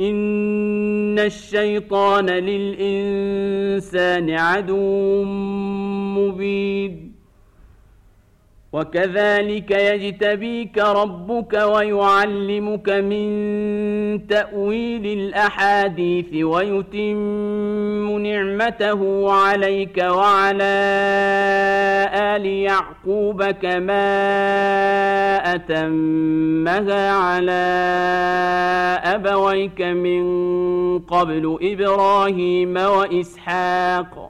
إن الشيطان للإنسان عدو مبين. وكذلك يجتبيك ربك ويعلمك من تاويل الاحاديث ويتم نعمته عليك وعلى ال يعقوب كما اتمها على ابويك من قبل إبراهيم واسحاق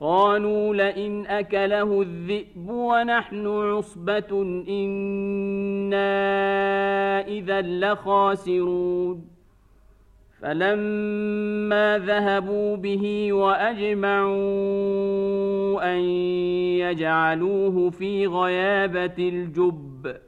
قالوا لئن أكله الذئب ونحن عصبة إنا إذا لخاسرون. فلما ذهبوا به وأجمعوا أن يجعلوه في غيابة الجب.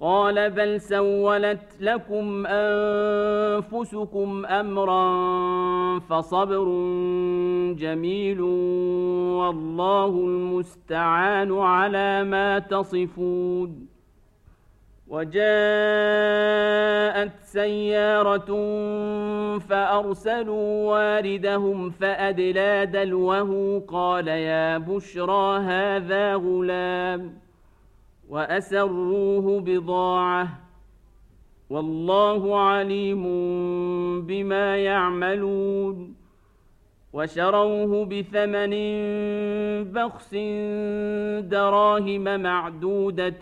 قال بل سولت لكم أنفسكم أمرا فصبر جميل والله المستعان على ما تصفون وجاءت سيارة فأرسلوا واردهم فأدلى دلوه قال يا بشرى هذا غلام وأسروه بضاعة. والله عليم بما يعملون. وشروه بثمن بخس دراهم معدودة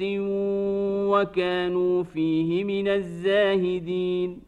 وكانوا فيه من الزاهدين.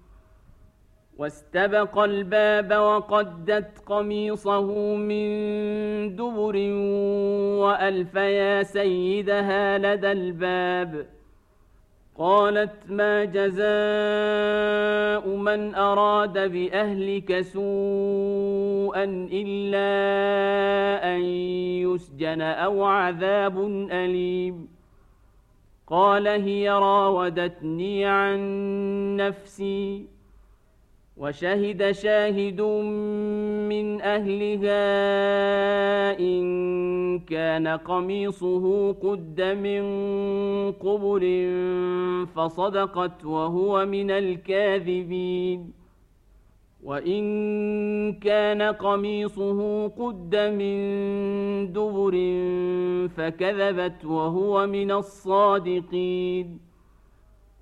واستبق الباب وقدت قميصه من دبر وألف يا سيدها لدى الباب. قالت ما جزاء من أراد بأهلك سوءا إلا أن يسجن أو عذاب أليم. قال هي راودتني عن نفسي. وشهد شاهد من أهلها إن كان قميصه قد من قبل فصدقت وهو من الكاذبين. وإن كان قميصه قد من دبر فكذبت وهو من الصادقين.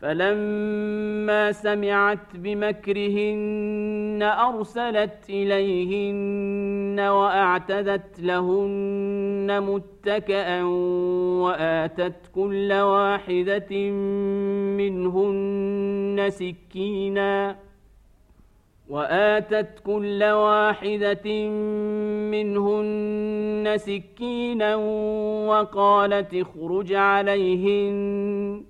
فلما سمعت بمكرهن أرسلت إليهن وأعتدت لهن متكئا وآتت كل واحدة منهن سكينا وآتت كل واحدة منهن سكينا وقالت اخرج عليهن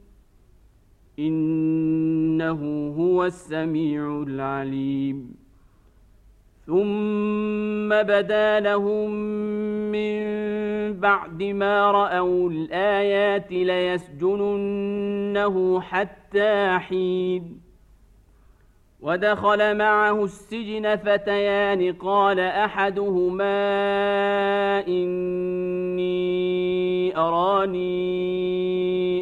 إنه هو السميع العليم. ثم بدا لهم من بعد ما رأوا الآيات ليسجننه حتى حين. ودخل معه السجن فتيان قال أحدهما إني أراني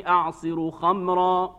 أعصر خمرا.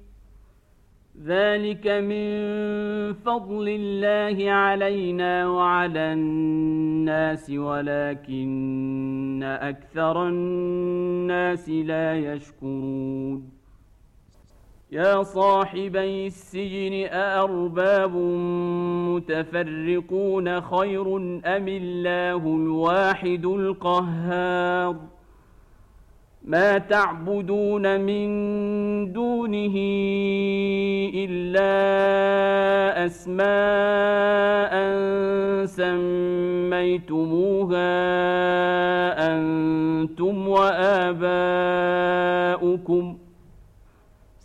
ذلك من فضل الله علينا وعلى الناس ولكن أكثر الناس لا يشكرون. يا صاحبي السجن أأرباب متفرقون خير أم الله الواحد القهار ما تعبدون من دونه إلا أسماء سميتموها أنتم وآباؤكم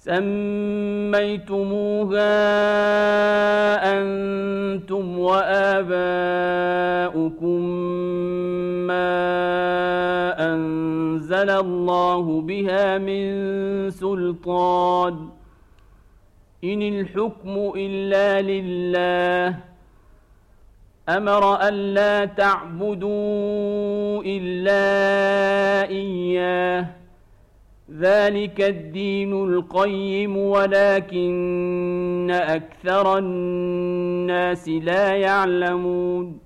سميتموها أنتم وآباؤكم أنزل الله بها من سلطان. إن الحكم إلا لله. أمر الا تعبدوا إلا إياه. ذلك الدين القيم ولكن أكثر الناس لا يعلمون.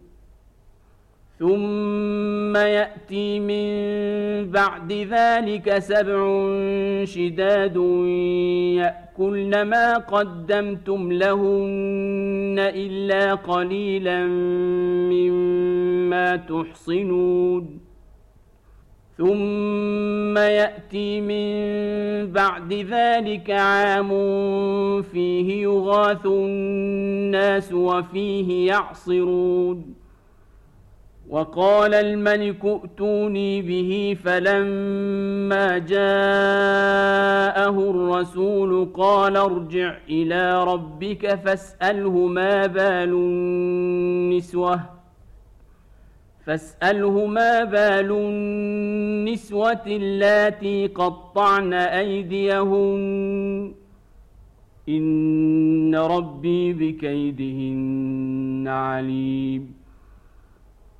ثم يأتي من بعد ذلك سبع شداد يأكلن ما قدمتم لهن إلا قليلا مما تحصنون. ثم يأتي من بعد ذلك عام فيه يغاث الناس وفيه يعصرون. وقال الملك ائتوني به فلما جاءه الرسول قال ارجع إلى ربك فاسأله ما بال النسوة فاسأله ما بال النسوة اللاتي قطعن أيديهن. إن ربي بكيدهن عليم.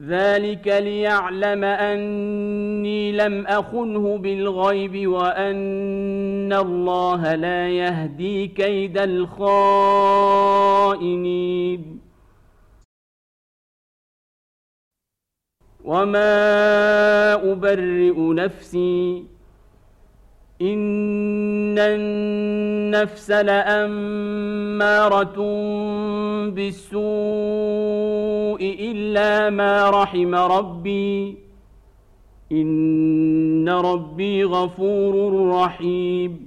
ذلك ليعلم اني لم اخنه بالغيب وان الله لا يهدي كيد الخائنين وما ابرئ نفسي ان النفس لاماره بالسوء الا ما رحم ربي ان ربي غفور رحيم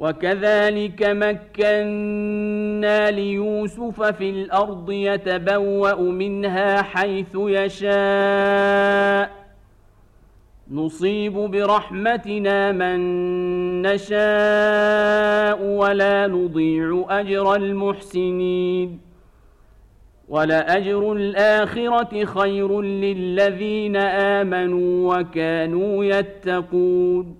وكذلك مكنا ليوسف في الأرض يتبوا منها حيث يشاء نصيب برحمتنا من نشاء ولا نضيع اجر المحسنين ولاجر الاخره خير للذين امنوا وكانوا يتقون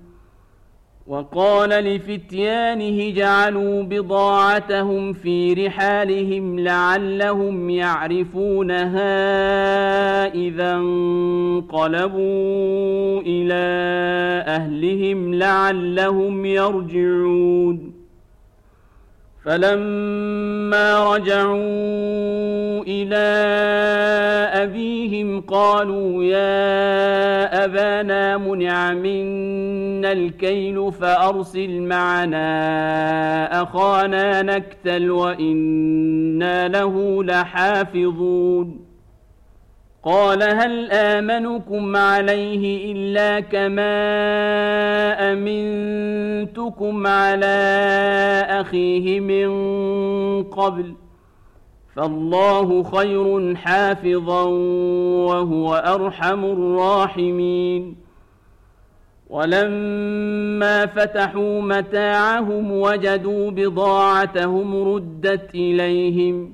وقال لفتيانه جعلوا بضاعتهم في رحالهم لعلهم يعرفونها إذا انقلبوا إلى أهلهم لعلهم يرجعون. فلما رجعوا إلى أبيهم قالوا يا أبانا منع منا الكيل فأرسل معنا أخانا نكتل وإنا له لحافظون. قال هل آمنكم عليه إلا كما أمنتكم على أخيه من قبل؟ فالله خير حافظا وهو أرحم الراحمين. ولما فتحوا متاعهم وجدوا بضاعتهم ردت إليهم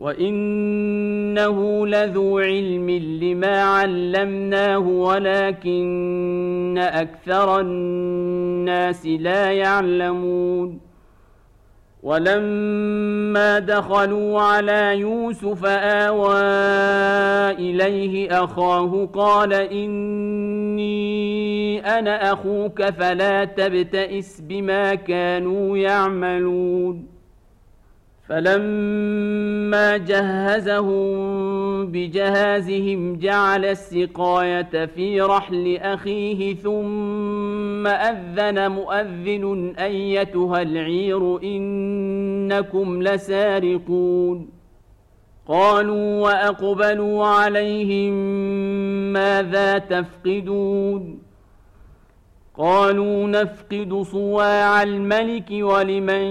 وانه لذو علم لما علمناه ولكن أكثر الناس لا يعلمون ولما دخلوا على يوسف اوى اليه اخاه قال اني أنا أخوك فلا تبتئس بما كانوا يعملون فلما جهزهم بجهازهم جعل السقاية في رحل أخيه ثم أذن مؤذن أيتها العير إنكم لسارقون. قالوا وأقبلوا عليهم ماذا تفقدون؟ قالوا نفقد صواع الملك ولمن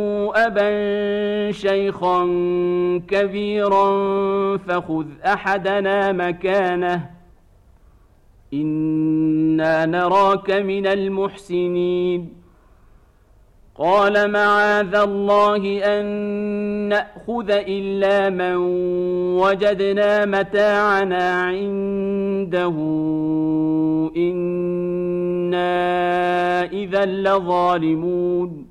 أبا شيخا كبيرا فخذ أحدنا مكانه. إنا نراك من المحسنين. قال معاذ الله أن نأخذ إلا من وجدنا متاعنا عنده. إنا إذا لظالمون.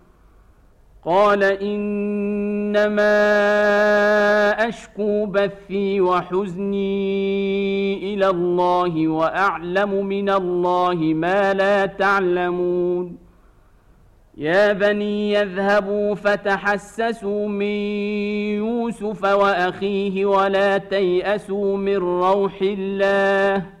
قال إنما أشكو بثي وحزني إلى الله وأعلم من الله ما لا تعلمون. يا بني يذهبوا فتحسسوا من يوسف وأخيه ولا تيأسوا من روح الله.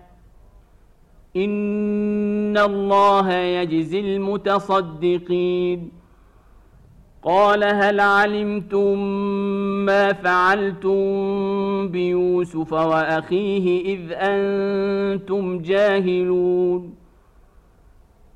ان الله يجزي المتصدقين قال هل علمتم ما فعلتم بيوسف واخيه اذ أنتم جاهلون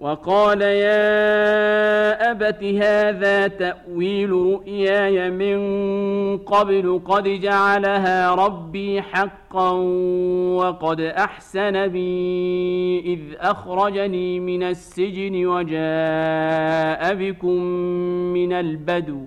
وقال يا أبت هذا تأويل رؤياي من قبل قد جعلها ربي حقا وقد أحسن بي إذ أخرجني من السجن وجاء بكم من البدو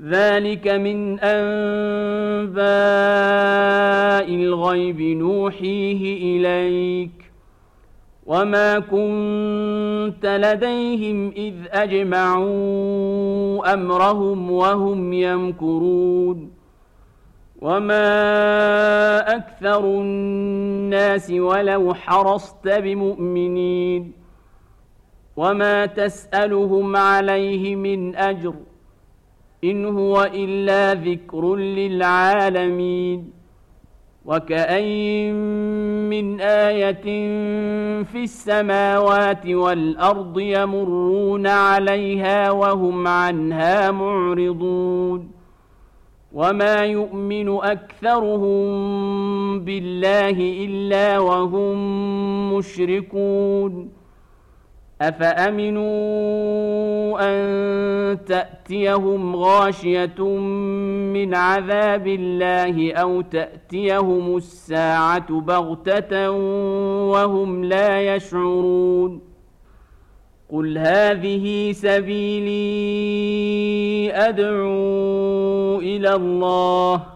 ذلك من انباء الغيب نوحيه اليك وما كنت لديهم اذ اجمعوا امرهم وهم يمكرون وما أكثر الناس ولو حرصت بمؤمنين وما تسالهم عليه من اجر إن هو إلا ذكر للعالمين وكأين من آية في السماوات والأرض يمرون عليها وهم عنها معرضون وما يؤمن أكثرهم بالله إلا وهم مشركون أفأمنوا أن تأتيهم غاشية من عذاب الله أو تأتيهم الساعة بغتة وهم لا يشعرون قل هذه سبيلي أدعو إلى الله